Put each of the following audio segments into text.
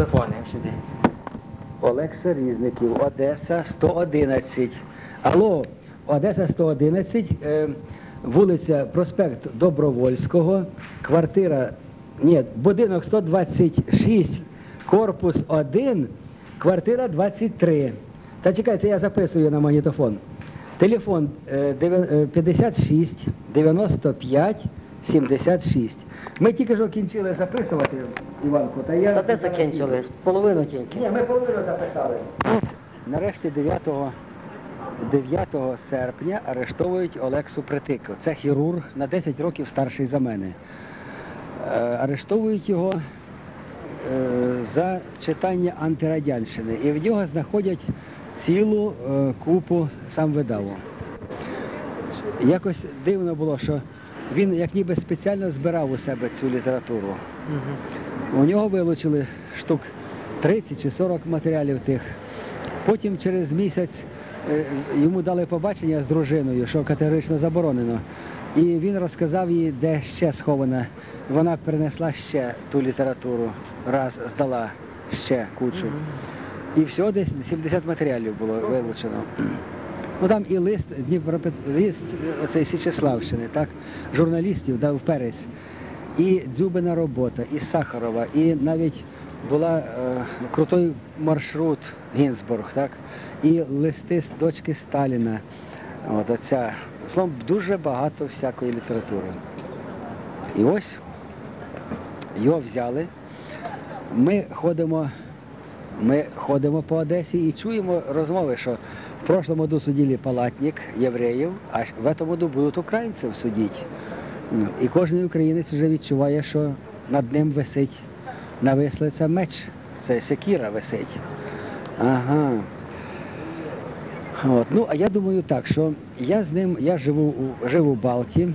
телефони сюди. Олекса Різників, Одеса 111. Алло, Одеса 111, е, вулиця Проспект Добровольського, квартира, ні, будинок 126, корпус 1, квартира 23. Та чекайте, я записую на магнітофон. Телефон е, дев'я- е, 56 95 76. Ми тільки що кінчили записувати, Іванко, та я... Та де закінчили? Половину тільки. Ні, ми половину записали. Нарешті 9, 9 серпня арештовують Олексу Притико. Це хірург на 10 років старший за мене. Е, Арештовують його е, за читання антирадянщини. І в нього знаходять цілу е, купу сам видаву. Якось дивно було, що він як ніби спеціально збирав у себе цю літературу. У нього вилучили штук 30 чи 40 матеріалів тих. Потім через місяць е, йому дали побачення з дружиною, що категорично заборонено. І він розказав їй, де ще схована. Вона принесла ще ту літературу, раз здала ще кучу. І всього десь 70 матеріалів було вилучено. Ну там і лист Дніпропет... лист оцей Січеславщини, так, журналістів дав перець. І Дзюбина робота, і Сахарова, і навіть була е, крутой маршрут Гінзбург, так, і листи з дочки Сталіна. От оця. Словом, дуже багато всякої літератури. І ось його взяли. Ми ходимо, ми ходимо по Одесі і чуємо розмови, що в прошлому году судили палатник євреїв, а в этом году будуть українців судити. Ну, І кожен українець вже відчуває, що над ним висить на вислиця меч. Це секіра висить. Ага. От. Ну, а я думаю так, що я з ним, я живу у, жив у Балті,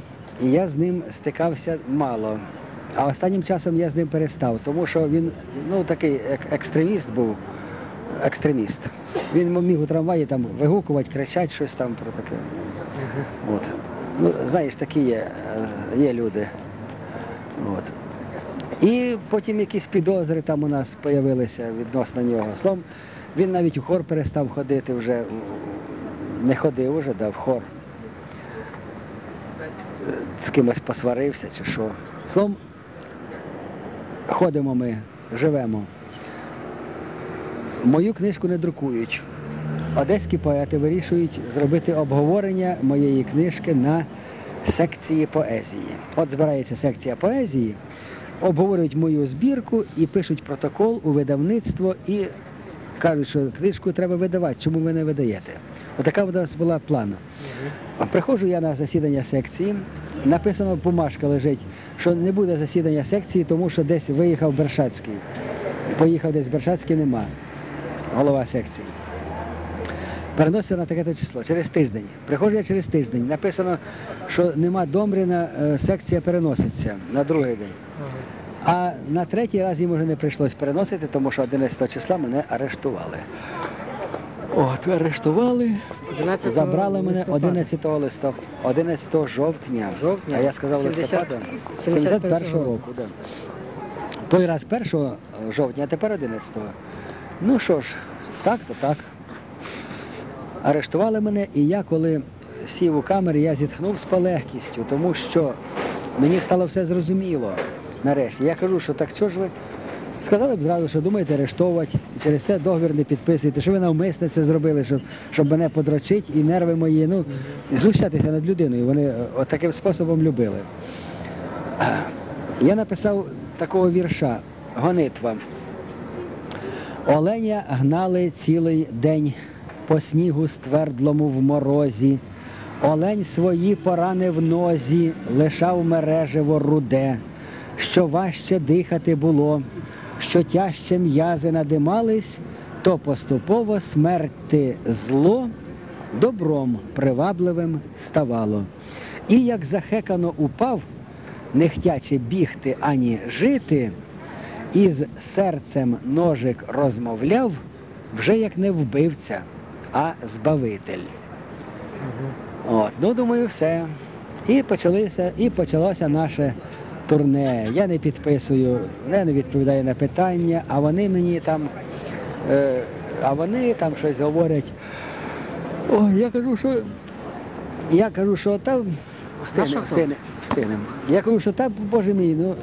і я з ним стикався мало. А останнім часом я з ним перестав, тому що він ну, такий екстреміст був. Екстреміст. Він міг у трамваї там вигукувати, кричати щось там про таке. От. Ну, знаєш, такі є, е, є люди. От. І потім якісь підозри там у нас з'явилися відносно нього. Словом, він навіть у хор перестав ходити вже, не ходив уже, да, в хор. З кимось посварився чи що. Словом, ходимо ми, живемо. Мою книжку не друкують. Одеські поети вирішують зробити обговорення моєї книжки на секції поезії. От збирається секція поезії, обговорюють мою збірку і пишуть протокол у видавництво і кажуть, що книжку треба видавати, чому ви не видаєте. Отака у нас була плана. Приходжу я на засідання секції, написано, бумажка лежить, що не буде засідання секції, тому що десь виїхав Бершацький. Поїхав десь Бершацький нема, голова секції. Переноситься на таке-то число через тиждень. Приходжу я через тиждень. Написано, що нема Домріна, е, секція переноситься на другий день. А на третій раз їм вже не прийшлось переносити, тому що 11 числа мене арештували. От, арештували, 11 забрали мене 11 листопада, 11 жовтня. Жовтня? А я сказав 70 листопада. 71 71 року, да. Той раз 1 жовтня, а тепер 11. Ну що ж, так то так. Арештували мене, і я, коли сів у камері, я зітхнув з полегкістю, тому що мені стало все зрозуміло нарешті. Я кажу, що так чого ж ви сказали б зразу, що думаєте арештовувати, через те договір не підписуєте, що ви навмисне це зробили, щоб, щоб мене подрочити і нерви мої, ну, знущатися над людиною. Вони е, от таким способом любили. Я написав такого вірша Гонитва. Оленя гнали цілий день по снігу ствердлому в морозі. Олень свої порани в нозі, лишав мережево руде, що важче дихати було, що тяжче м'язи надимались, то поступово смерти зло добром привабливим ставало. І як захекано упав, не хтячи бігти ані жити, із серцем ножик розмовляв, вже як не вбивця, а збавитель. От, ну думаю, все. І почалося, і почалося наше турне, я не підписую, я не відповідаю на питання, а вони мені там, е, а вони там щось говорять. Ой, я кажу, що я кажу, що там встигнемо, встигнемо. Я кажу, що там, боже мій, ну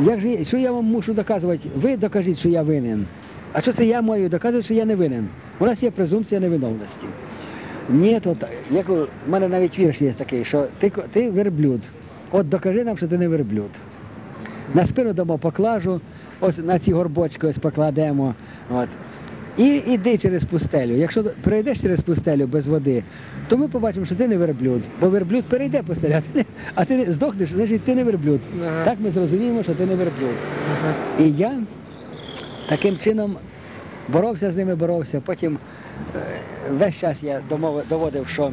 як же, що я вам мушу доказувати? Ви докажіть, що я винен. А що це я маю доказувати, що я не винен? У нас є презумпція невиновності. Ні, то як у мене навіть вірш є такий, що ти, ти верблюд. От докажи нам, що ти не верблюд. На спину дамо поклажу, ось на ці горбочки ось покладемо. От. І йди через пустелю. Якщо пройдеш через пустелю без води, то ми побачимо, що ти не верблюд. Бо верблюд перейде пустелю, а ти, не- а ти здохнеш, значить ти не верблюд. Ага. Так ми зрозуміємо, що ти не верблюд. Ага. І я таким чином боровся з ними, боровся. Потім е, весь час я домов- доводив, що,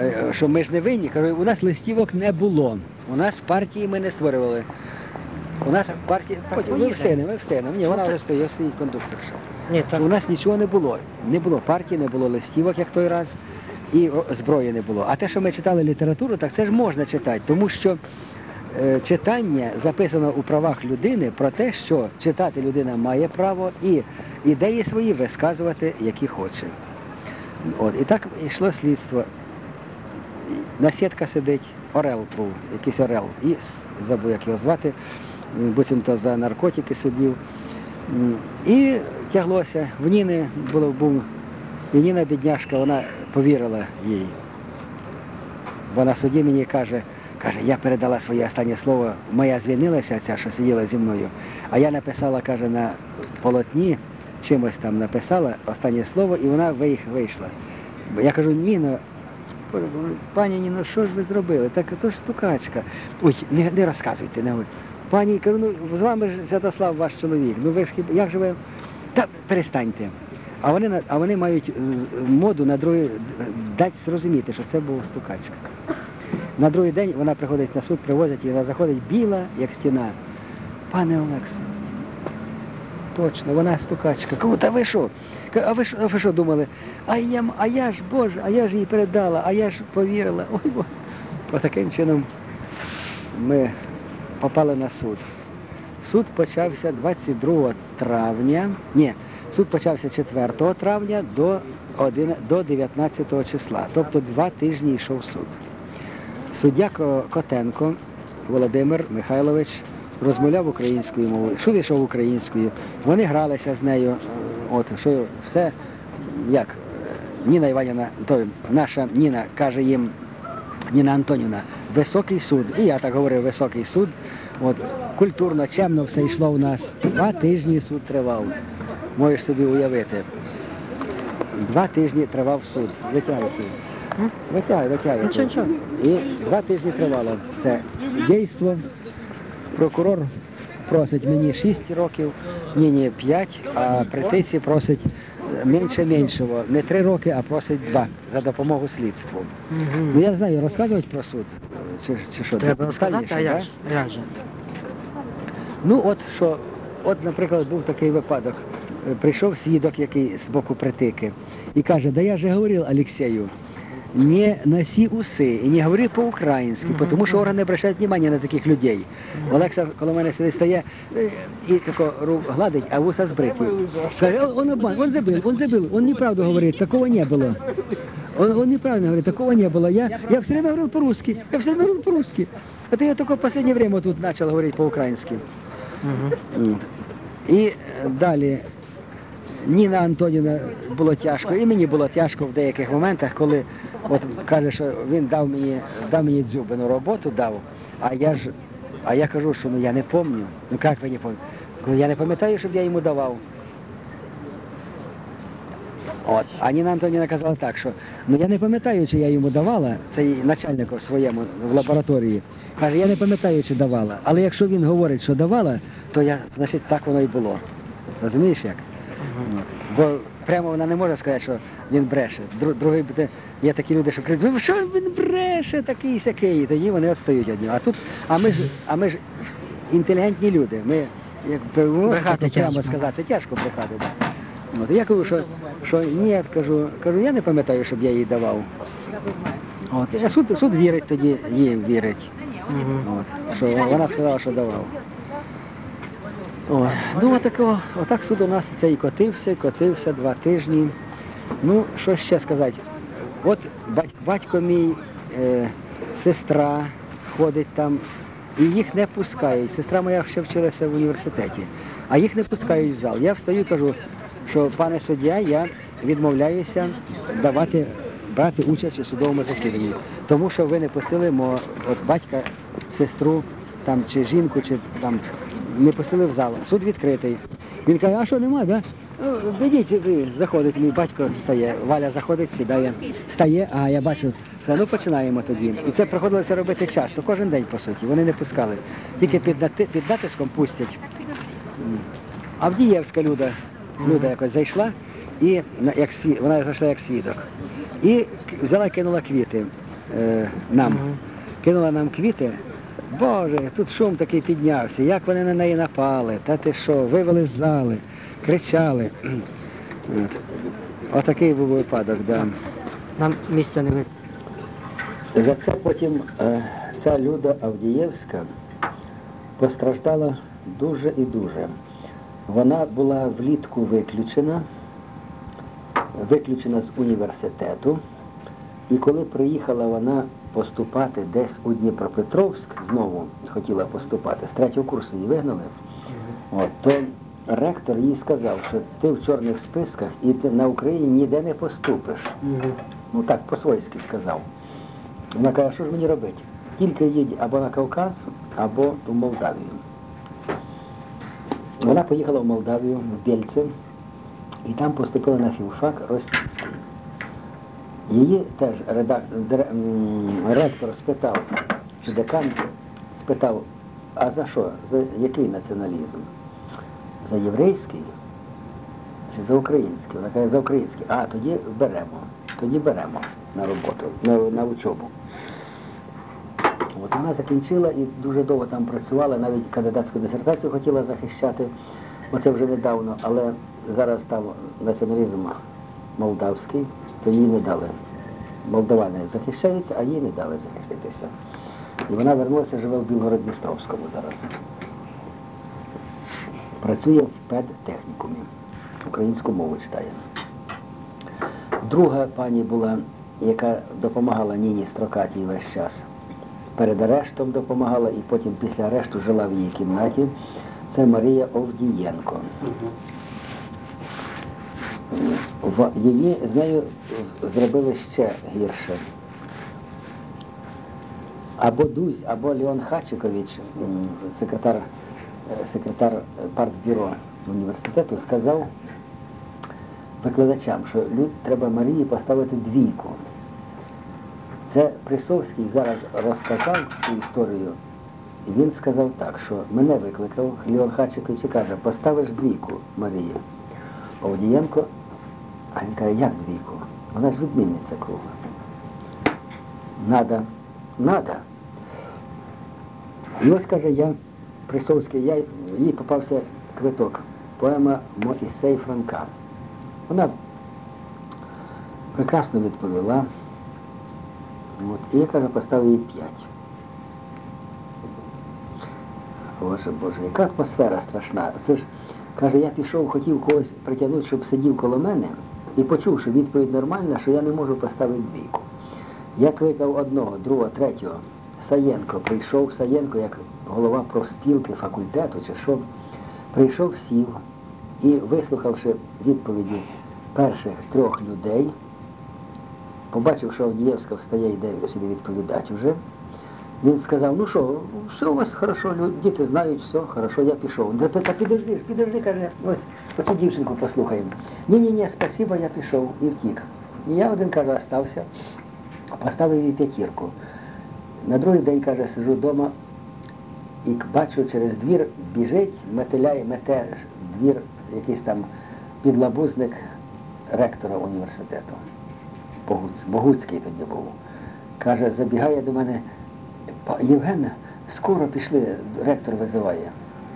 е, що ми ж не винні. Кажу, у нас листівок не було. У нас партії ми не створювали. У нас партії. так Потім ми встигнемо, ми встигнемо. Ні, вона вже стоїть, стоїть кондукторша. Ні, так. У нас нічого не було. Не було партії, не було листівок, як той раз, і зброї не було. А те, що ми читали літературу, так це ж можна читати, тому що е, читання записано у правах людини про те, що читати людина має право і ідеї свої висказувати, які хоче. От, і так йшло слідство. На сітка сидить, орел був, якийсь орел, і забув, як його звати, буцімто за наркотики сидів. І тяглося. В Ніни було, був, і Ніна бідняшка, вона повірила їй. Бо на суді мені каже, каже, я передала своє останнє слово, моя звільнилася, ця, що сиділа зі мною, а я написала, каже, на полотні, чимось там написала останнє слово, і вона вийшла. Я кажу, Ніно, пані Ніно, що ж ви зробили? Так то ж стукачка. Ой, не, не розказуйте, не. Пані, кажу, ну з вами ж Святослав, ваш чоловік. Ну ви ж хіба як же ви? Та перестаньте. А вони, а вони мають моду на другий дати зрозуміти, що це був стукачка. На другий день вона приходить на суд, привозять її, вона заходить біла, як стіна. Пане Олексо, точно, вона стукачка. Кому та ви що? А ви що, а ви що думали? А я, а я ж, Боже, а я ж їй передала, а я ж повірила. Ой, Боже. Отаким чином ми попали на суд. Суд почався 22 травня. Ні, суд почався 4 травня до, 11, до 19 числа. Тобто два тижні йшов суд. Суддя Котенко Володимир Михайлович розмовляв українською мовою. Суд йшов українською. Вони гралися з нею. От що все як Ніна Іванівна, то наша Ніна каже їм, Ніна Антонівна, високий суд. І я так говорив, високий суд. От, культурно, чемно все йшло в нас. Два тижні суд тривав. Можеш собі уявити. Два тижні тривав суд. Витягай ці. М? Витягай, витягай. І два тижні тривало це дійство. Прокурор просить мені 6 років, ні, ні, 5, а претиці просить менше меншого. Не три роки, а просить два за допомогу слідству. Ну Угу. я знаю, розказувати про суд. Чи, чи що? Треба розказати, а я ж. Ну от що, от, наприклад, був такий випадок. Прийшов свідок, який з боку притики, і каже, да я же говорив Алексею, не носи уси і не говори по-українськи, Мгм, тому що мгм. органи обращають внимание на таких людей. Олекса коло мене сидить стає е, і тако ру гладить, а вуса збриті. Каже, «О, он, обман, он забыл, он забыл, он неправду говорит, такого не было. Он, он неправильно говорит, такого не было. Я, я все время говорил по-русски, я все время говорил по-русски. Это я только в последнее время тут начал говорить по-украински. Угу. От. І е, далі Ніна Антоніна було тяжко, і мені було тяжко в деяких моментах, коли от каже, що він дав мені, дав мені дзюбину роботу, дав, а я ж, а я кажу, що ну я не пам'ятаю. Ну як ви не пам'ятаєте? Я не пам'ятаю, щоб я йому давав. От. А Ніна Антоніна казала так, що ну я не пам'ятаю, чи я йому давала, це її начальнику своєму в лабораторії. Каже, я не пам'ятаю, чи давала. Але якщо він говорить, що давала, то я, значить, так воно і було. Розумієш як? Бо прямо вона не може сказати, що він бреше. Другий буде, є такі люди, що кажуть, «Ну, що він бреше такий сякий, і тоді вони відстають від нього. А тут, а ми ж, а ми ж інтелігентні люди. Ми як Брехати прямо сказати, тяжко брехати. Да. От, я кажу, що, що ні, кажу, кажу, я не пам'ятаю, щоб я їй давав. От, суд, суд вірить тоді, їм вірить. От, що вона сказала, що давав. Ой, ну отако, отак суд у нас це і котився, котився два тижні. Ну, що ще сказати? От бать- батько мій, е, сестра ходить там, і їх не пускають. Сестра моя ще вчилася в університеті, а їх не пускають в зал. Я встаю і кажу, що пане суддя, я відмовляюся давати брати участь у судовому засіданні, тому що ви не пустили мого от батька, сестру там чи жінку, чи там не пустили в зал. Суд відкритий. Він каже, а що нема, да? «Ну, ви заходить, мій батько стає, Валя заходить, сідає, стає, а я бачу, сказав, ну починаємо тоді. І це приходилося робити часто, кожен день, по суті. Вони не пускали. Тільки під, нати- під натиском пустять. Авдієвська люда, люда якось зайшла, і як сві- вона зайшла як свідок. І взяла кинула квіти е, нам. Кинула нам квіти. Боже, тут шум такий піднявся, як вони на неї напали, та ти що, вивели з зали, кричали. От. Отакий був випадок, да. Нам місця не ви. За це потім е, ця Люда Авдієвська постраждала дуже і дуже. Вона була влітку виключена, виключена з університету. І коли приїхала вона поступати десь у Дніпропетровськ, знову хотіла поступати, з третього курсу її вигнали, от, то ректор їй сказав, що ти в чорних списках і ти на Україні ніде не поступиш. Ну так, по-свойськи сказав. Вона каже, що ж мені робити? Тільки їдь або на Кавказ, або в Молдавію. Вона поїхала в Молдавію, в Бєльце, і там поступила на філфак російський. Її теж редак... ректор спитав, чи декан спитав, а за що? За який націоналізм? За єврейський чи за український? Вона каже, за український. А, тоді беремо. Тоді беремо на роботу, на, на учобу. От вона закінчила і дуже довго там працювала, навіть кандидатську дисертацію хотіла захищати. Оце вже недавно, але зараз там націоналізм молдавський, то їй не дали. Молдавани захищаються, а їй не дали захиститися. І вона вернулася, живе в Білгород-Дністровському зараз. Працює в педтехнікумі. Українську мову читає. Друга пані була, яка допомагала Ніні Строкатій весь час. Перед арештом допомагала і потім після арешту жила в її кімнаті. Це Марія Овдієнко. Її з нею зробили ще гірше. Або Дузь, або Леон Хачикович, секретар, е, секретар партбюро університету, сказав викладачам, що люд треба Марії поставити двійку. Це Присовський зараз розказав цю історію, і він сказав так, що мене викликав Леон Хачикович і каже, поставиш двійку Марії. Овдієнко, а він каже, як двійку? Вона ж відмінниця кругла. Надо, надо. І ось каже, я, Присовський, я, їй попався квиток, поема Моїсей Франка. Вона прекрасно відповіла. От, і я каже, поставив їй п'ять. Боже, Боже, яка атмосфера страшна. Це ж, каже, я пішов, хотів когось притягнути, щоб сидів коло мене, і почув, що відповідь нормальна, що я не можу поставити двійку. Я кликав одного, другого, третього. Саєнко прийшов, Саєнко, як голова профспілки факультету чи що, прийшов, сів і, вислухавши відповіді перших трьох людей, побачив, що Авдієвська встає йде сюди відповідати вже. Він сказав, ну що, все у вас хорошо, діти знають, все, хорошо, я пішов. Та, та підожди, підожди, каже, ось оцю дівчинку послухаємо. Ні-ні, ні, спасибо, я пішов і втік. І я один, каже, остався, поставив їй п'ятірку. На другий день, каже, сижу вдома і бачу через двір біжить, метеляє, мете двір якийсь там підлабузник ректора університету. Богуцький тоді був. Каже, забігає до мене, «Па- Євген, скоро пішли, ректор визиває.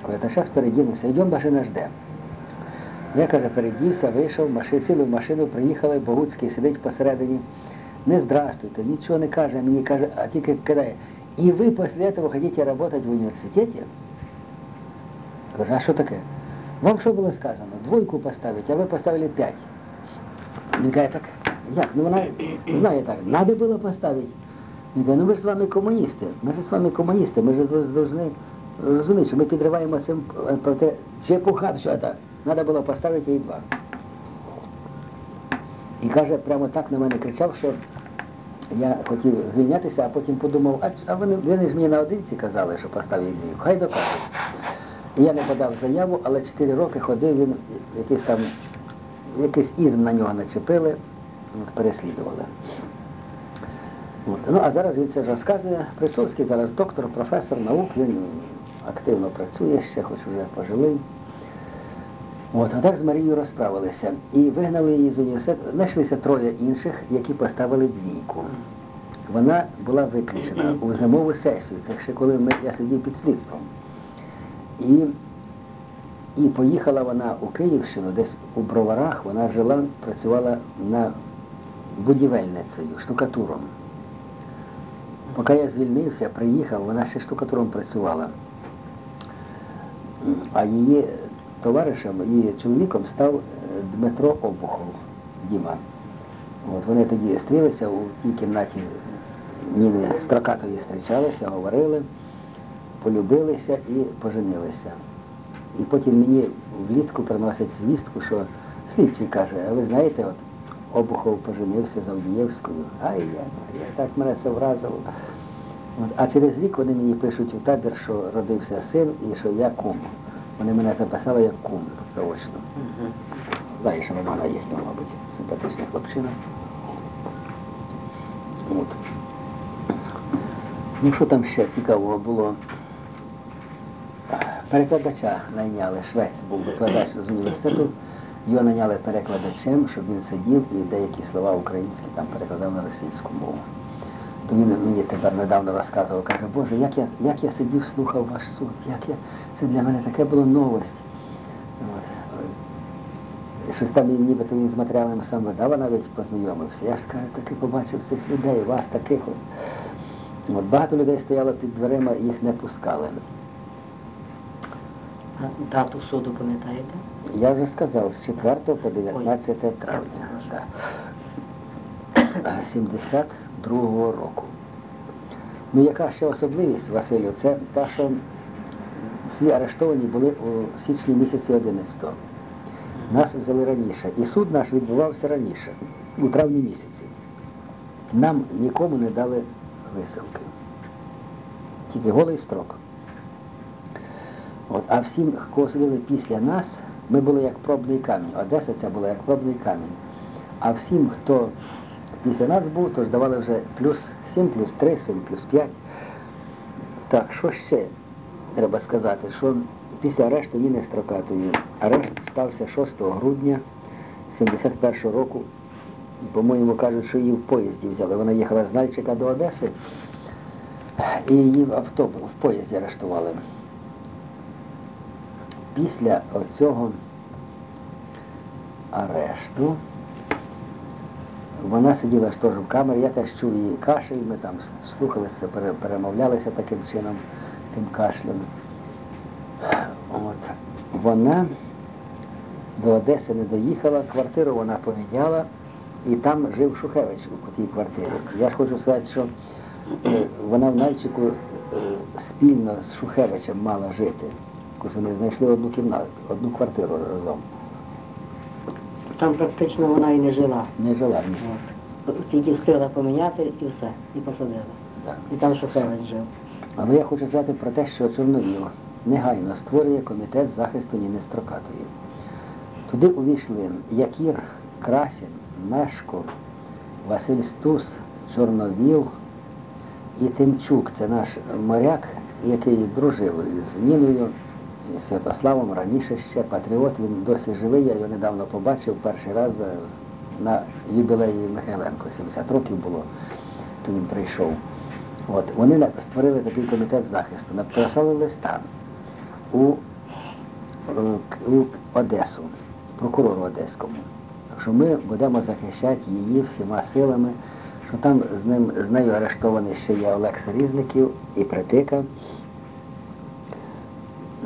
Каже, та зараз передінуся, йдемо, машина жде. Я, каже, передівся, вийшов, маши, сіли в машину, приїхали, Богуцький сидить посередині. не здравствуйте, нічого не каже, мені каже, а тільки кидає. І ви після цього хочете працювати в університеті? Кажу, а що таке? Вам що було сказано? Двойку поставити, а ви поставили п'ять. Він каже, так як? Ну вона знає так, треба було поставити. Він ну ми ж з вами комуністи, ми ж з вами комуністи, ми ж повинні розуміти, що ми підриваємо цим е, проте чепуха, що це, треба було поставити їй два. І каже, прямо так на мене кричав, що я хотів звільнятися, а потім подумав, а, а вони, вони ж мені наодинці казали, що поставить двійку, хай докажуть. Я не подав заяву, але 4 роки ходив він, якийсь там, якийсь ізм на нього начепили, переслідували. Ну, а зараз він це розказує. Присовський зараз доктор, професор наук, він активно працює ще, хоч вже пожилий. От, отак з Марією розправилися. І вигнали її з університету. Знайшлися троє інших, які поставили двійку. Вона була виключена у зимову сесію. Це ще коли ми, я сидів під слідством. І, і поїхала вона у Київщину, десь у Броварах, вона жила, працювала на будівельницею, штукатуром. Поки я звільнився, приїхав, вона ще штукатуром працювала. А її товаришем, її чоловіком став е, Дмитро Обухов, Діма. От вони тоді зустрілися у тій кімнаті Ніни Строкатої зустрічалися, говорили, полюбилися і поженилися. І потім мені влітку приносять звістку, що слідчий каже, а ви знаєте, от Обухов поженився з Авдієвською. Ай, я, я так мене це вразило. А через рік вони мені пишуть у табір, що родився син і що я кум. Вони мене записали як кум заочно. Знаєш, Романа їхнього, мабуть, симпатичний хлопчина. От. Ну що там ще цікавого було? Перекладача найняли, швець був викладач з університету, його найняли перекладачем, щоб він сидів і деякі слова українські там перекладав на російську мову. То він мені тепер недавно розказував, каже, Боже, як я, як я сидів, слухав ваш суд, як я, це для мене таке було новость. От. Щось там нібито він з матеріалами сам видав, навіть познайомився. Я ж каже, таки побачив цих людей, вас таких ось. От багато людей стояло під дверима, їх не пускали. Дату суду пам'ятаєте? Я вже сказав, з 4 по 19 травня. так, 72-го року. Ну, яка ще особливість, Василю, це та, що всі арештовані були у січні місяці 11-го. Нас взяли раніше. І суд наш відбувався раніше, у травні місяці. Нам нікому не дали висилки. Тільки голий строк. От, а всім, кого судили після нас, ми були як пробний камінь. Одеса ця була як пробний камінь. А всім, хто після нас був, то ж давали вже плюс 7, плюс 3, 7, плюс 5. Так, що ще треба сказати? Що після арешту Ніни Строкатої, арешт стався 6 грудня 71 року. По-моєму, кажуть, що її в поїзді взяли. Вона їхала з Нальчика до Одеси, і її в автобус, в поїзді арештували. Після оцього арешту вона сиділа ж теж в камері, я теж чув її кашель, ми там слухалися, перемовлялися таким чином, тим кашлем. От. Вона до Одеси не доїхала, квартиру вона поміняла, і там жив Шухевич у тій квартирі. Я ж хочу сказати, що е, вона в Нальчику е, спільно з Шухевичем мала жити. Якось вони знайшли одну кімнату, одну квартиру разом. Там практично вона і не жила. Не жила ні. От. Тільки встигла поміняти і все, і посадила. Да. І там Шухевич жив. Але я хочу сказати про те, що Чорновіл негайно створює комітет захисту Ніни Строкатої. Туди увійшли Якір, Красін, Мешко, Василь Стус, Чорновіл і Тимчук. Це наш моряк, який дружив з Ніною, Святославом, раніше ще патріот, він досі живий, я його недавно побачив перший раз е, на юбілеї Михайленко, 70 років було, то він прийшов. От, вони створили такий комітет захисту, написали листа у, у Одесу, прокурору Одеському, що ми будемо захищати її всіма силами, що там з ним з нею арештований ще є Олекса Різників і Притика.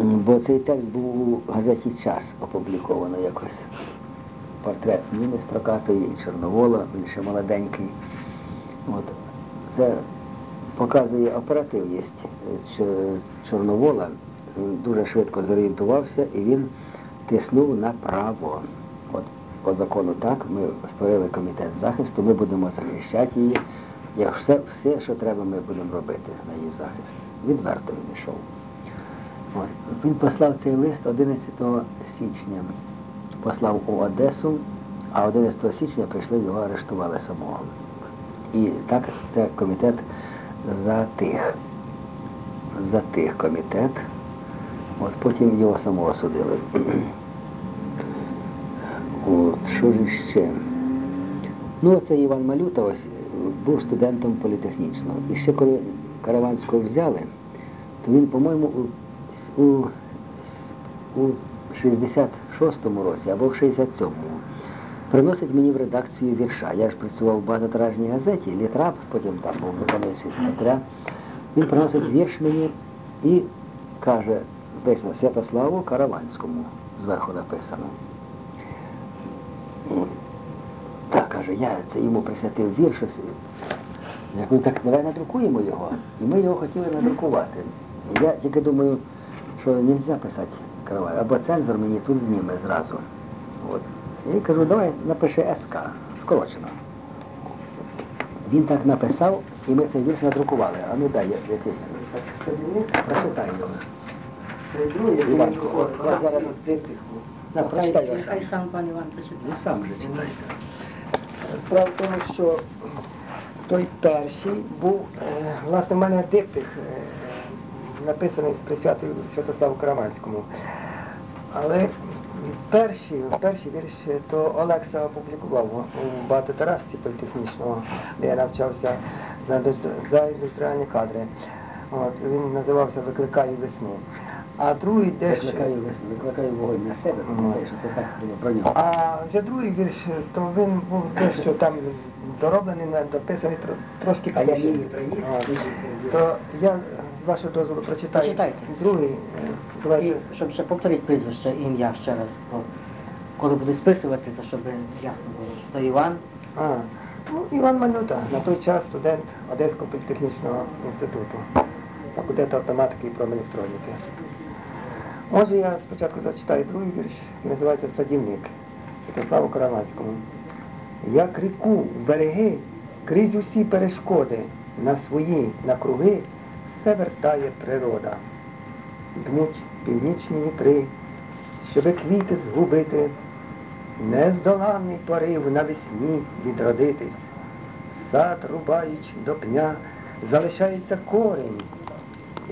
Бо цей текст був у газеті Час опубліковано якось. Портрет Ніни Строкатої Чорновола, він ще молоденький. От. Це показує оперативність е, Чорновола. Дуже швидко зорієнтувався і він тиснув направо. От по закону так, ми створили комітет захисту, ми будемо захищати її. Як все, все, що треба, ми будемо робити на її захист. Відверто він йшов. Він послав цей лист 11 січня. Послав у Одесу, а 11 січня прийшли його арештували самого. І так це комітет затих. Затих комітет. От потім його самого судили. От, що ж ще? Ну, це Іван Малюта ось був студентом політехнічного. І ще коли Караванського взяли, то він, по-моєму, у, у, у 66-му році або в 67-му приносить мені в редакцію вірша. Я ж працював в багатотиражній газеті, літрап, потім там був виконуючий секретаря. Він приносить вірш мені і каже, написано Святославу Караванському, зверху написано. Так, каже, я це йому присвятив вірш. Я кажу, так давай надрукуємо його. І ми його хотіли надрукувати. І я тільки думаю, що не можна писати Каравай, або цензор мені тут зніме зразу. От. Я кажу, давай напиши СК, скорочено. Він так написав, і ми цей вірш надрукували. А ну дай, який? Прочитай його. Іванко, я зараз на, прочитай його сам. Хай сам пан Іван Ну прочитає. сам же читай. Справа в тому, що той перший був, е, власне, в мене диптих е, написаний з присвятою Святославу Караманському. Але перший, перший вірш то Олекса опублікував у багатотиражці політехнічного, де я навчався за, за індустріальні кадри. От, він називався Викликаю весну. А другий дещо. Викликаю, вес- викликаю вогонь на себе, Ну. тому що це так було про нього. А вже другий вірш, то він був дещо там дороблений, дописаний трошки А я її приніс, То я з вашого дозволу прочитаю. Прочитайте. Другий, е, І щоб ще повторити прізвище, ім'я ще раз. Бо коли буду списувати, то щоб ясно було, що то Іван. а, ну, Іван Малюта, на той час студент Одеського політехнічного інституту, факультету автоматики і промелектроніки. Може я спочатку зачитаю другий вірш, який називається Садівник Святославу Караванському. Як ріку береги крізь усі перешкоди на свої накруги все вертає природа. Дмуть північні вітри, щоби квіти згубити, нездоланний порив навесні відродитись. Сад, рубаючи до пня, залишається корінь,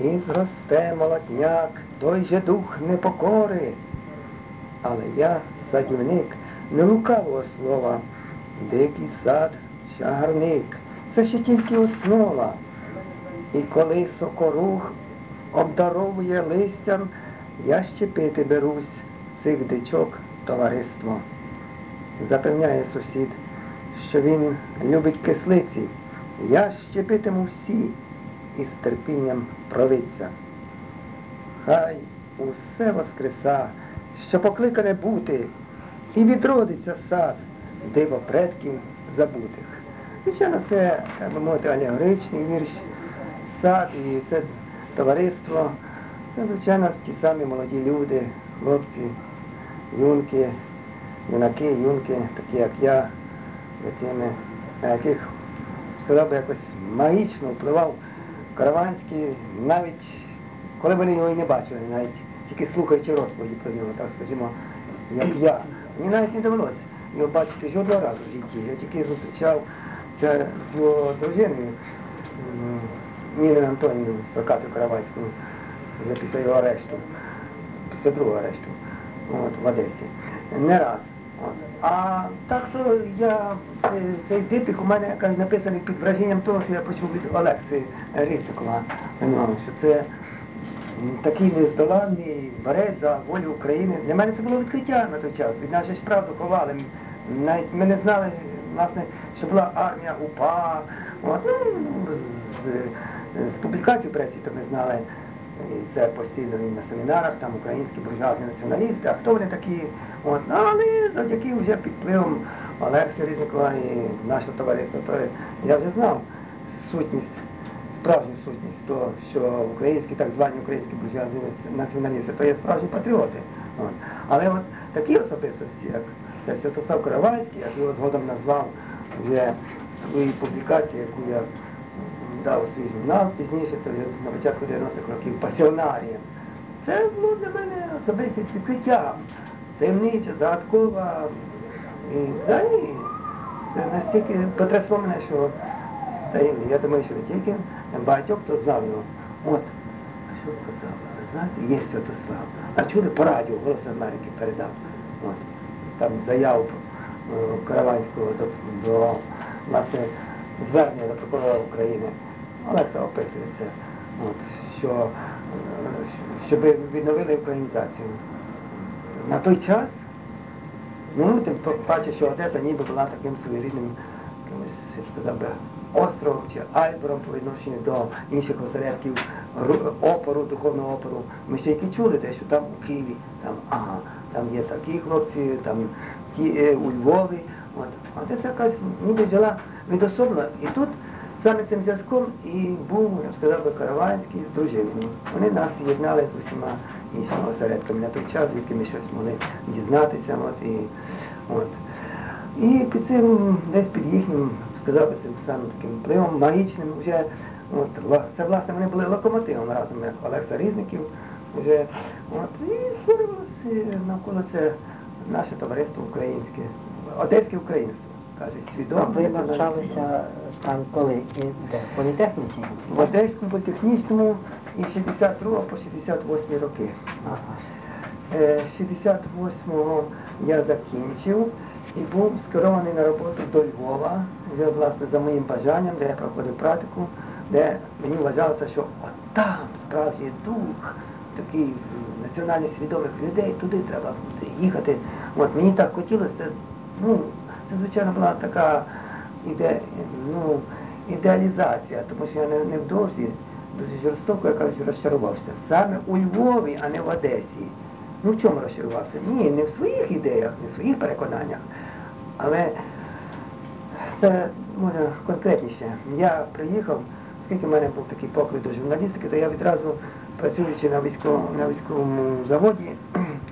і зросте молодняк, той же дух непокори. Але я, садівник, не лукавого слова, дикий сад, чагарник, це ще тільки основа. І коли сокорух обдаровує листям, я щепити берусь цих дичок товариство. Запевняє сусід, що він любить кислиці. Я щепитиму всі і з терпінням провидця. Хай усе воскреса, що покликане бути, і відродиться сад, диво предків забутих. Звичайно, це, так би мовити, алегоричний вірш, сад і це товариство. Це, звичайно, ті самі молоді люди, хлопці, юнки, юнаки, юнки, такі як я, якими, на яких, сказав би, якось магічно впливав Караванський, навіть коли вони його і не бачили, навіть тільки слухаючи розповіді про нього, так скажімо, як я. Мені навіть не довелося його бачити жодного разу в житті. Я тільки зустрічався з його дружиною Антонівною Сокатою Караванською вже після його арешту, після другого арешту от, в Одесі. Не раз. От. А так то я цей, цей диптик у мене написаний під враженням того, що я почув від Олекси Рисикова, ну, що це такий нездоланний борець за волю України. Для мене це було відкриття на той час. Від нас ж правду ховали. Навіть ми не знали, власне, що була армія УПА. От, ну, з, з публікацій пресі то ми знали, і це постійно і на семінарах, там українські буржуазні націоналісти, а хто вони такі. От, ну, але завдяки вже під впливом Олекса Різникова і нашого товариства, то я вже знав сутність, справжню сутність того, що українські, так звані українські буржуазні націоналісти, то є справжні патріоти. От. Але от такі особистості, як це Святослав Каравальський, як його згодом назвав вже в своїй публікації, яку я дав свій журнал пізніше, це на початку 90-х років, пасіонарія. Це було для мене особистість відкриття, таємнича, загадкова. І взагалі це настільки потрясло мене, що таємний. Я думаю, що тільки багатьох, хто знав його. От, а що сказав? Ви знаєте, є Святослав. А чули по радіо, голос Америки передав. От, там заяву е, Караванського до, до власне, звернення до прокурора України. Описує це, от, що, е, щоб відновили українізацію. На той час, ну, тим паче, що Одеса ніби була таким своєрідним, островом чи айсбергом по відношенню до інших осередків опору, духовного опору. Ми ще які чули те, що там у Києві, там, ага, там є такі хлопці, там ті е, у Львові. От. Одеса якась ніби взяла відособлена. І тут саме цим зв'язком і був, я б сказав би, Караванський з дружиною. Вони нас єднали з усіма іншими осередками на той час, звідки ми щось могли дізнатися. От, і, от. І під цим, десь під їхнім, сказав би, цим самим таким впливом магічним вже, от, це власне вони були локомотивом разом, як Олекса Різників, вже, от, і створилося навколо це наше товариство українське, одеське українство, каже, свідоме. Ви навчалися там коли і де? В політехніці? В Одеському політехнічному і 62 по 68 роки. Ага. Е, 68-го я закінчив і був скерований на роботу до Львова, вже власне за моїм бажанням, де я проходив практику, де мені вважалося, що от там справжній дух такий національно свідомих людей, туди треба їхати. От мені так хотілося, ну, це звичайно була така іде, ну, ідеалізація, тому що я не, невдовзі дуже жорстоко, я кажу, розчарувався. Саме у Львові, а не в Одесі. Ну в чому розчарувався? Ні, не в своїх ідеях, не в своїх переконаннях. Але це може конкретніше. Я приїхав, оскільки в мене був такий поклик до журналістики, то я відразу, працюючи на військовому, на військовому заводі,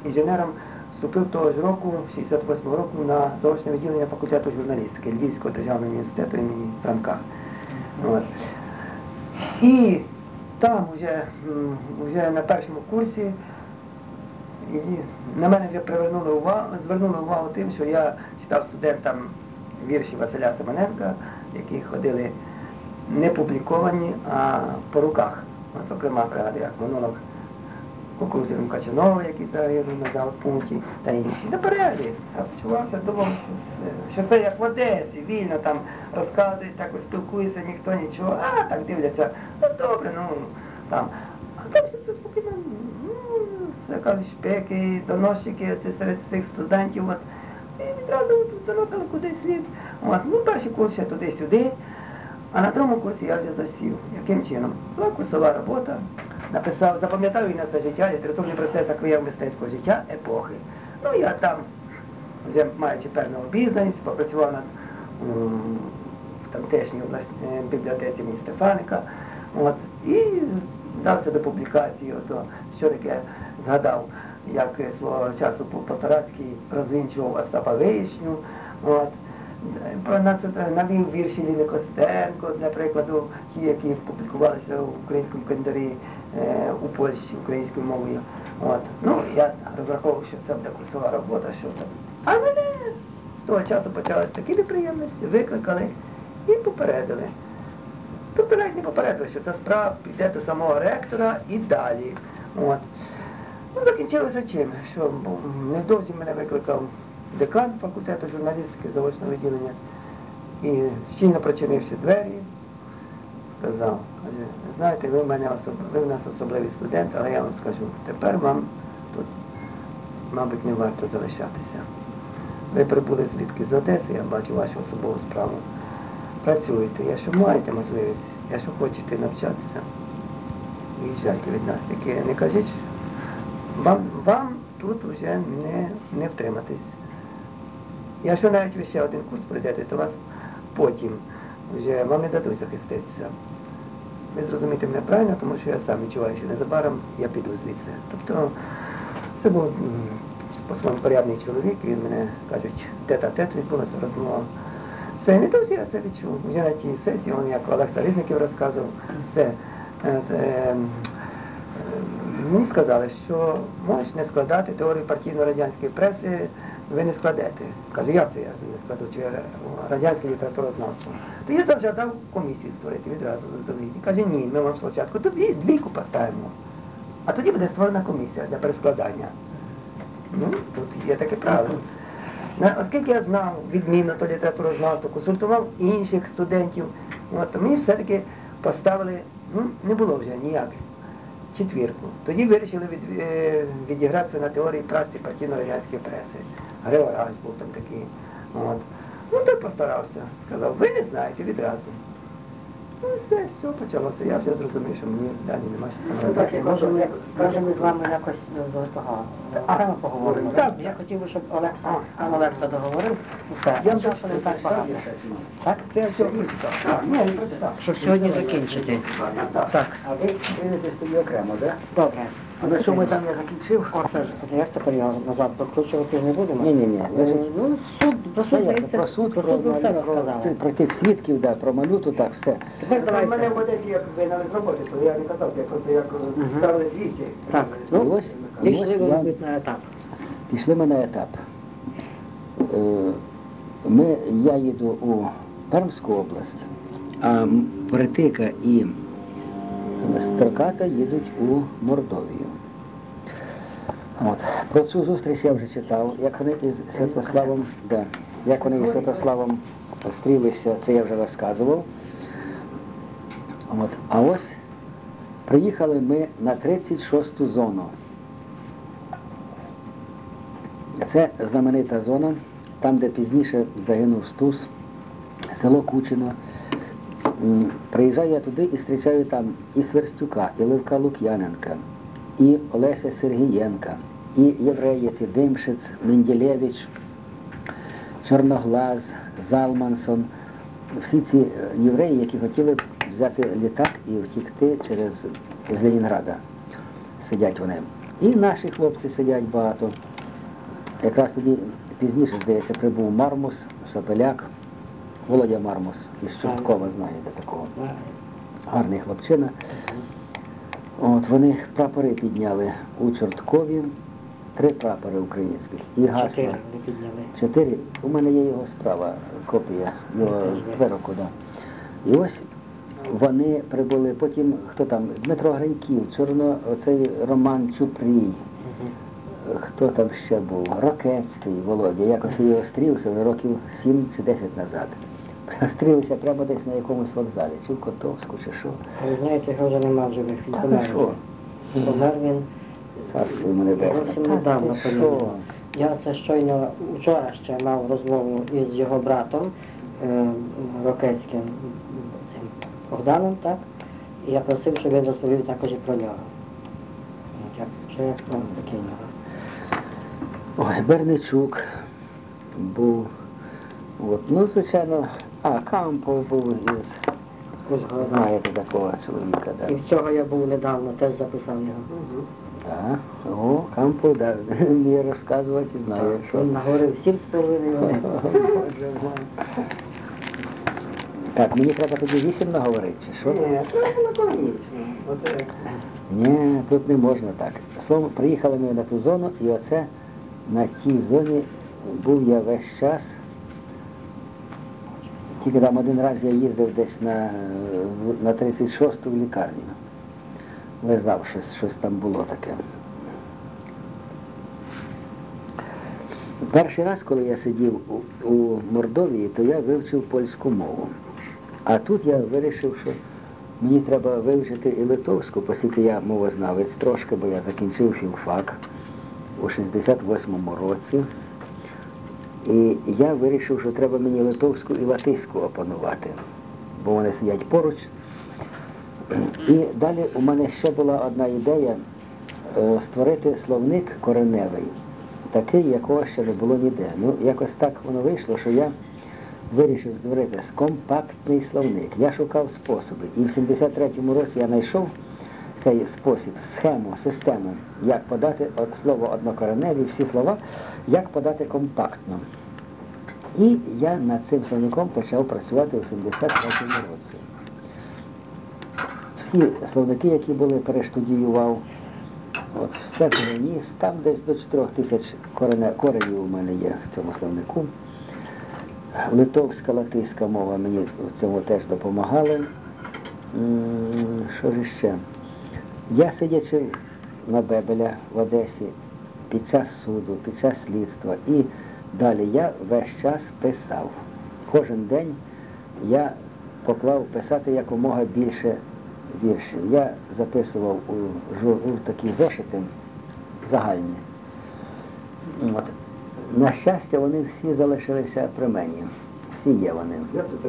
інженером, вступив того ж року, 68-го року, на заочне відділення факультету журналістики Львівського державного університету імені Франка. От. І там вже, вже на першому курсі і на мене вже привернули увагу, звернули увагу тим, що я читав студентам вірші Василя Семененка, які ходили не публіковані, а по руках. Зокрема, пригадую, як монолог Кукурузину Качанова, який загинув на завпункті, та інші. На перерві. Я почувався, думав, що це як в Одесі, вільно там розказуєш, так спілкуєшся, ніхто нічого, а так дивляться, ну добре, ну там. А там все це спокійно, ну, я кажу, шпеки, доносчики, це серед цих студентів. От, і відразу доносили куди слід. От, ну, перший курс ще туди-сюди, а на другому курсі я вже засів. Яким чином? Була курсова робота. Написав, запам'ятав її на все життя, літературний процес аквієм мистецького життя епохи. Ну, я там, вже маючи певну обізнаність, попрацював в тамтешній бібліотеці імені Стефаника. От, і вдався до публікації, ото, що таке згадав, як е, свого часу Полторацький розвінчував Остапа Вишню. От. На навів вірші Ліни Костенко, для прикладу, ті, які публікувалися в українському календарі е, у Польщі українською мовою. От. Ну, я розраховував, що це буде курсова робота, що там. А мене з того часу почалися такі неприємності, викликали і попередили. Попередні попередили, що ця справа піде до самого ректора і далі. От. Ну, закінчилося чим? Що м, невдовзі мене викликав декан факультету журналістики заочного відділення і щільно прочинивши двері, сказав, каже, знаєте, ви в мене особ... ви в нас особливий студент, але я вам скажу, тепер вам тут, мабуть, не варто залишатися. Ви прибули звідки з Одеси, я бачу вашу особову справу. Працюєте, якщо маєте можливість, якщо хочете навчатися, виїжджайте від нас, тільки не кажіть, вам, вам тут вже не, не втриматись. Якщо навіть ви ще один курс пройдете, то вас потім вже вам не дадуть захиститися. Ви зрозумієте мене правильно, тому що я сам відчуваю, що незабаром я піду звідси. Тобто це був по-своєму порядний чоловік, він мене кажуть, тет-а-тет відбулася розмова. Все, не дуже я це відчув. Вже на тій сесії, он, як Олекса Різників розказував, все. Е, е, Мені сказали, що можеш не складати теорію партійно-радянської преси, ви не складете. Кажу, я це я не складу, чи радянське літературознавство. То я зажадав комісію створити відразу заздалегідь. Каже, ні, ми вам спочатку тобі двійку поставимо, а тоді буде створена комісія для перескладання. Ну, тут є таке правило. Оскільки я знав відмінно то літературознавство, консультував інших студентів, от, то мені все-таки поставили, ну, не було вже ніяк, четвірку. Тоді вирішили від, е, відігратися на теорії праці партійно-радянської преси. Григораш був там такий. От. Ну, той постарався. Сказав, ви не знаєте відразу. Ну, все, все почалося. Я вже зрозумів, що мені далі нема що сказати. Може, ми, може, ми з вами якось з того окремо поговоримо. так. Я хотів би, щоб Олекса, А. пан Олекса договорив. Все, Я часу не так багато. Так? Це я вчора прочитав. Ні, не прочитав. Щоб сьогодні закінчити. Так, А ви прийдете тоді окремо, так? добре. А на чому там я закінчив? Оце ж, от як тепер його назад прокручувати не будемо? Ні, ні, ні. Е, Значить, Ну, суд, про Все суд, здається, про суд, про суд ви все розказали. про тих свідків, да, про малюту, так, все. Тепер У мене в. Одесі як вигнали з роботи, то я не казав, це просто як ставили двійки. Так, ну, ось, пішли ви, на етап. пішли ми на етап. Е, Ми, я їду у Пермську область, а Притика і Строката їдуть у Мордовію. От. Про цю зустріч я вже читав, як вони із Святославом, да, як вони із Святославом стрілися, це я вже розказував. От. А ось приїхали ми на 36-ту зону. Це знаменита зона, там, де пізніше загинув Стус, село Кучино. Приїжджаю я туди і зустрічаю там і Сверстюка, і Левка Лук'яненка, і Олеся Сергієнка, і євреїці Димшиць, Менділевич, Чорноглаз, Залмансон. Всі ці е, євреї, які хотіли взяти літак і втікти через з Ленінграда. Сидять вони. І наші хлопці сидять багато. Якраз тоді пізніше, здається, прибув Мармус, Сапеляк, Володя Мармус із Чорткова, знаєте такого. Гарний хлопчина. От вони прапори підняли у Чорткові, три прапори українських і гасла. Чотири. Чотири. У мене є його справа, копія його вироку. Да. І ось вони прибули. Потім хто там? Дмитро Гриньків, Чорно, оцей Роман Чупрій. Хто там ще був? Рокецький Володя. Якось я його стрівся вже років 7 чи 10 назад. Стрілися прямо десь на якомусь вокзалі, чи в Котовську, чи що. Ви знаєте, його вже нема в живих. Та помер. ви що? Помер він. Царство йому небесне. Зовсім недавно що? Я це щойно вчора ще мав розмову із його братом е, Рокецьким цим Богданом, так? І я просив, щоб він розповів також і про нього. Як, як там покійного. Ой, Берничук був. От, ну, звичайно, а Кампов був із, Ужгорода. знаєте, такого чоловіка, І да. в цього я був недавно, теж записав його. Так, о, Кампов, да, вміє розказувати і знає, що. Він наговорив сім з половиною. Так, мені треба тоді вісім наговорити, чи що? Ні. От, е, Ні, тут не можна так. Словом, приїхали ми на ту зону, і оце на тій зоні був я весь час. Тільки там один раз я їздив десь на, на 36-ту в лікарню. Лежав, щось, щось там було таке. Перший раз, коли я сидів у, у Мордовії, то я вивчив польську мову. А тут я вирішив, що мені треба вивчити і литовську, оскільки я мовознавець трошки, бо я закінчив філфак у 68-му році. І я вирішив, що треба мені литовську і латиську опанувати, бо вони сидять поруч. І далі у мене ще була одна ідея е, створити словник кореневий, такий, якого ще не було ніде. Ну, якось так воно вийшло, що я вирішив створити компактний словник. Я шукав способи. І в 73-му році я знайшов цей спосіб, схему, систему, як подати слово однокореневі, всі слова, як подати компактно. І я над цим словником почав працювати в 73-му році. Всі словники, які були, перештудіював. От, все переніс. Там десь до 4 тисяч коренів у мене є в цьому словнику. Литовська, латиська мова мені в цьому теж допомагали. Що ж ще? Я сидячи на Бебеля в Одесі під час суду, під час слідства і далі я весь час писав. Кожен день я поклав писати якомога більше віршів. Я записував у, у такі зошити загальні. От. На щастя, вони всі залишилися при мені. Всі є вони.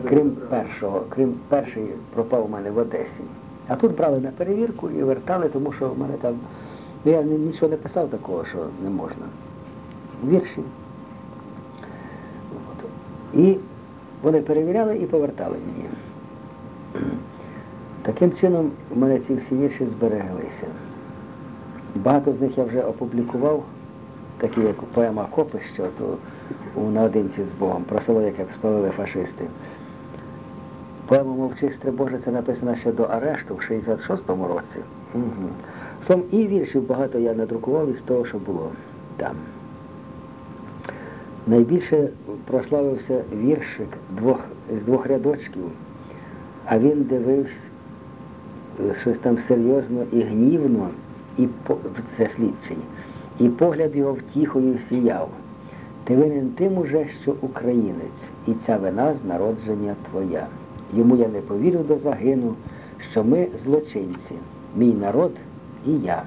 Крім першого, крім перший пропав у мене в Одесі. А тут брали на перевірку і вертали, тому що в мене там. Я нічого не писав такого, що не можна. Вірші. От. І вони перевіряли і повертали мені. Таким чином в мене ці всі вірші збереглися. Багато з них я вже опублікував, такі як поема Копище, то у наодинці з Богом, про село, яке спалили фашисти. Поема Мовчи Боже, це написано ще до арешту в 66-му році. Угу. Словом, і віршів багато я надрукував із того, що було там. Найбільше прославився віршик двох, з двох рядочків, а він дивився е, щось там серйозно і гнівно, і це слідчий, і погляд його втіхою сіяв. Ти винен тим уже, що українець, і ця вина з народження твоя. Йому я не повірю до загину, що ми злочинці, мій народ і я,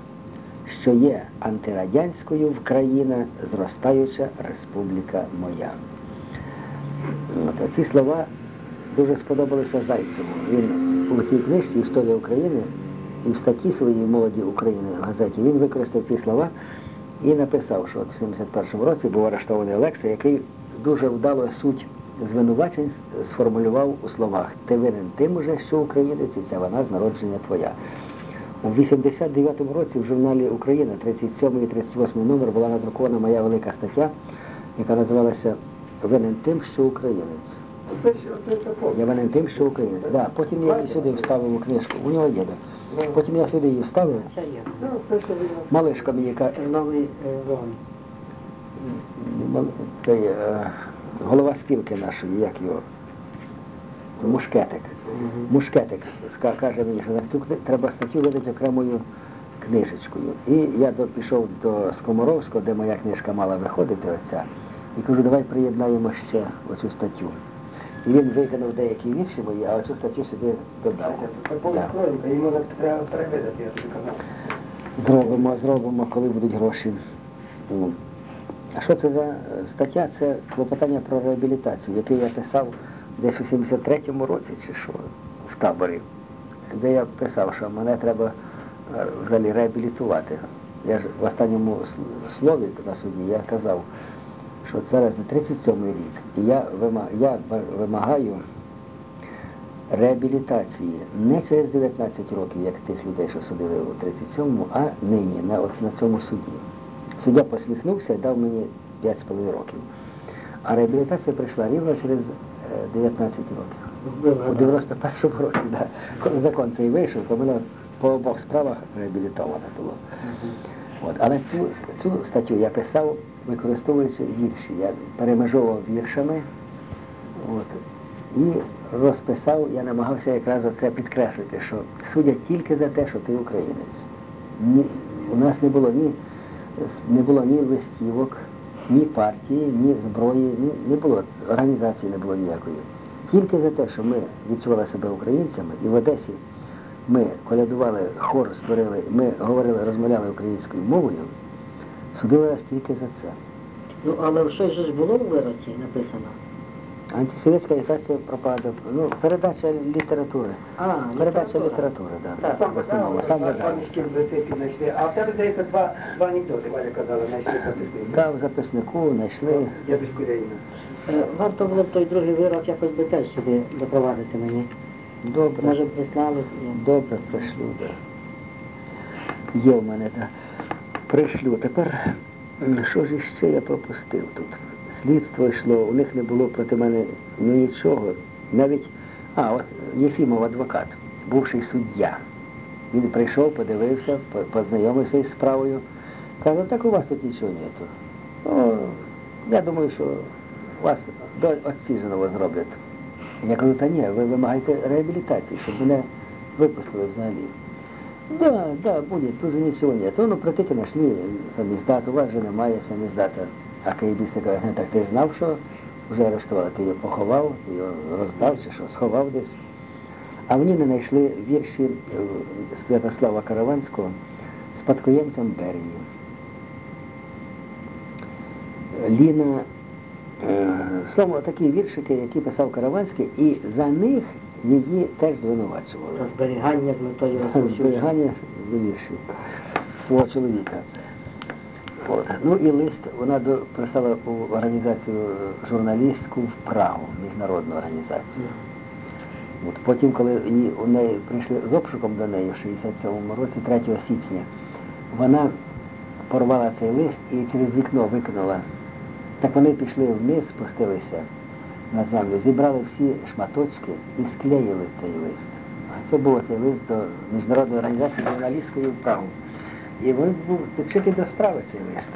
що є антирадянською Вкраїна, зростаюча республіка моя. Ці слова дуже сподобалися Зайцеву. Він у цій книжці Історія України і в статті своїй молоді України в газеті він використав ці слова і написав, що от в 71-му році був арештований Олекса, який дуже вдало суть звинувачень сформулював у словах Ти винен тим уже, що українець, і ця вона з народження твоя. У 89-му році в журналі Україна, 37 і 38 номер, була надрукована моя велика стаття, яка називалася Винен тим, що українець. Оце що це, це. Я винен тим, що українець. Да, потім я її сюди вставив у книжку. У нього є. Да. Потім я сюди її вставив. Це є. Ну, це, Малишка мені каже, Новий е, голова спілки нашої, як його? Мушкетик. Мушкетик каже мені, що на цю треба статтю видати окремою книжечкою. І я до, пішов до Скоморовського, де моя книжка мала виходити оця, і кажу, давай приєднаємо ще оцю статтю. І він виконав деякі вірші мої, а оцю статтю сюди додав. Це йому треба перевидати, я тобі казав. Зробимо, зробимо, коли будуть гроші. А що це за е, стаття? Це клопотання про реабілітацію, яке я писав десь у 73-му році чи що, в таборі, де я писав, що мене треба е, взагалі реабілітувати. Я ж в останньому слові на суді я казав, що зараз не 37-й рік, і я, я вимагаю реабілітації не через 19 років, як тих людей, що судили у 37-му, а нині, на, от, на цьому суді. Суддя посміхнувся і дав мені 5,5 років. А реабілітація прийшла рівно через е, 19 років. У 91-му році, да. коли закон цей вийшов, то мене по обох справах реабілітовано було. От. Але цю, цю статтю я писав, використовуючи вірші. Я перемежовував віршами от, і розписав, я намагався якраз оце підкреслити, що судять тільки за те, що ти українець. Ні, у нас не було ні, не було ні листівок, ні партії, ні зброї, ні, не було, організації не було ніякої. Тільки за те, що ми відчували себе українцями, і в Одесі ми колядували, хор створили, ми говорили, розмовляли українською мовою, судили нас тільки за це. Ну, але щось ж було в вироці написано. Антисовєтська агітація пропаде. Ну, передача літератури. А, Передача література. літератури, так. Так, Да. В основному, саме Два в бібліотеці знайшли. А в тебе, здається, два, два анекдоти, Валя казала, знайшли записи. Да, в записнику знайшли. Дядюшку Леніна. Е, Варто було б той другий вирок якось би теж сюди допровадити мені. Добре. Може б прислали. ну. Добре, пришлю, да. Є в мене, так. Пришлю. Тепер, що ж іще я пропустив тут? Слідство йшло, у них не було проти мене ну нічого. Навіть, а, от Єфімов адвокат, бувший суддя. Він прийшов, подивився, познайомився із справою. Каже, «Ну, так у вас тут нічого нету. Ну, я думаю, що вас до відсіженого зроблять. Я кажу, та ні, ви вимагаєте реабілітації, щоб мене випустили взагалі. Да, да, буде, тут же нічого нет. Ну, притики знайшли саміздат, у вас же немає саміздата. А каїбісти кажуть, «Ну, так ти ж знав, що вже арештували, ти його поховав, ти його роздав чи що, сховав десь. А вони не знайшли вірші е, Святослава Караванського спадкоємцям Берії. Ліна, е, словом, такі віршики, які писав Караванський, і за них її теж звинувачували. За зберігання з метою розповсюдження. Зберігання віршів свого чоловіка. От. Ну і лист вона до, прислала у організацію журналістську в Прагу, міжнародну організацію. От. Потім, коли її, у неї прийшли з обшуком до неї в 67-му році, 3 січня, вона порвала цей лист і через вікно викинула. Так вони пішли вниз, спустилися на землю, зібрали всі шматочки і склеїли цей лист. А це був цей лист до міжнародної організації журналістської в Прагу. І був підшитий до справи цей лист.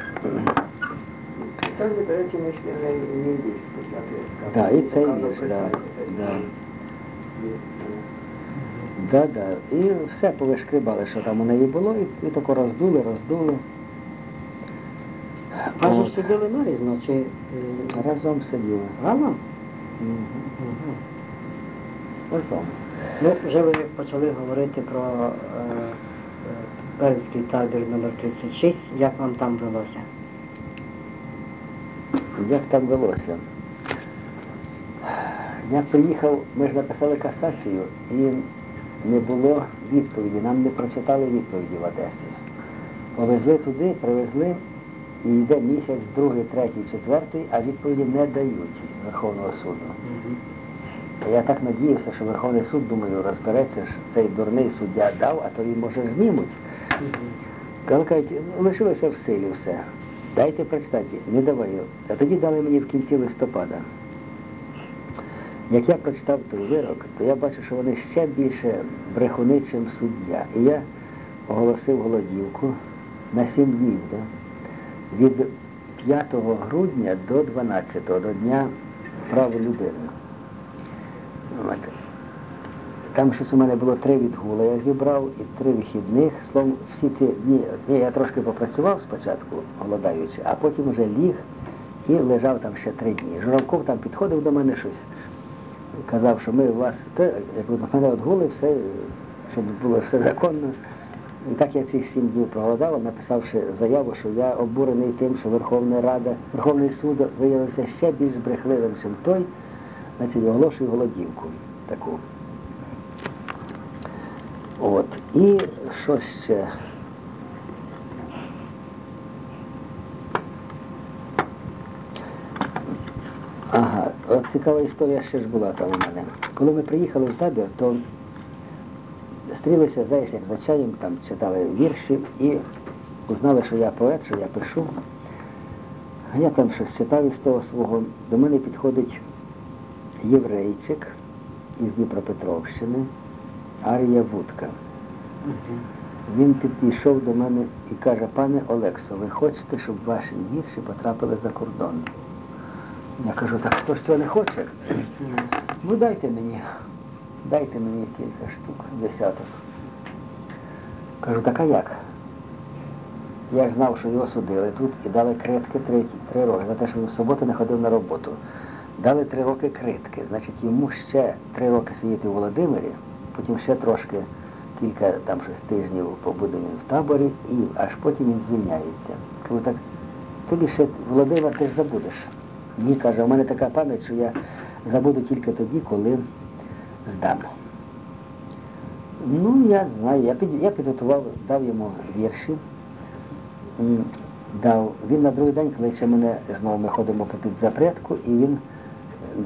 Там, до речі, знайшли в неї мій. Так, і цей вірш, да, да. Да, да. І все повишкрибали, що там у неї було, і, і тако роздули, роздули. От. ж судили нарізно, чи Разом сиділи. рано? Разом. Ну, вже ви почали говорити про е, е, табір номер 36 Як вам там велося? Як там велося? Я приїхав, ми ж написали касацію, і не було відповіді. Нам не прочитали відповіді в Одесі. Повезли туди, привезли, і йде місяць, другий, третій, четвертий, а відповіді не дають з Верховного суду. Я так надіявся, що Верховний суд, думаю, розбереться, що цей дурний суддя дав, а то її, може, знімуть. Але кажуть, «Ну, лишилося в силі все. Дайте прочитати, не давай. А тоді дали мені в кінці листопада. Як я прочитав той вирок, то я бачу, що вони ще більше брехуни, чим суддя. І я оголосив голодівку на сім днів. Да? Від 5 грудня до 12, до Дня прав людини. От. Там щось у мене було три відгули, я зібрав і три вихідних. Словом, всі ці дні, ні, я трошки попрацював спочатку, голодаючи, а потім вже ліг і лежав там ще три дні. Журавков там підходив до мене щось, казав, що ми у вас, те, як ви мене відгули, все, щоб було все законно. І так я цих сім днів проголодав, написавши заяву, що я обурений тим, що Верховна Рада, Верховний суд виявився ще більш брехливим, ніж той, значить оголошую голодівку таку. От. І що ще? Ага, от цікава історія ще ж була там у мене. Коли ми приїхали в табір, то стрілися, знаєш, як за чаєм, там читали вірші і узнали, що я поет, що я пишу. Я там щось читав із того свого. До мене підходить єврейчик із Дніпропетровщини, Арія Вудка. Він підійшов до мене і каже, пане Олексо, ви хочете, щоб ваші вірші потрапили за кордон? Я кажу, так хто ж цього не хоче? Ну дайте мені, дайте мені кілька штук, десяток. Кажу, так а як? Я ж знав, що його судили тут і дали критки три, три роки за те, що він в суботу не ходив на роботу. Дали три роки критки. Значить, йому ще три роки сидіти у Володимирі, потім ще трошки, кілька там щось тижнів побуде він в таборі, і аж потім він звільняється. Кажу, так тобі ще, Володимир, ти ж забудеш. Ні, каже, у мене така пам'ять, що я забуду тільки тоді, коли здам. Ну, я знаю, я, під, я підготував, дав йому вірші. Дав. Він на другий день кличе мене, знову ми ходимо по підзапретку, і він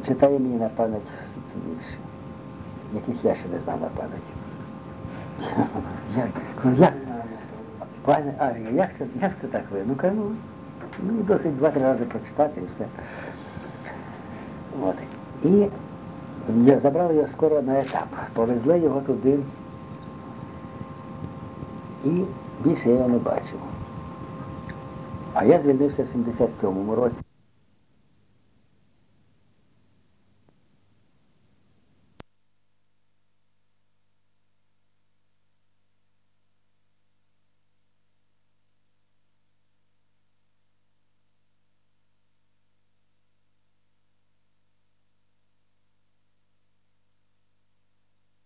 читає мені на пам'ять всі ці вірші, яких я ще не знав на пам'ять. Я, кажу, як, пане Арія, як це, як це так ви? Ну кажу, ну, ну досить два-три рази прочитати і все. От. І я забрали його скоро на етап. Повезли його туди. І більше я його не бачив. А я звільнився в 77-му році.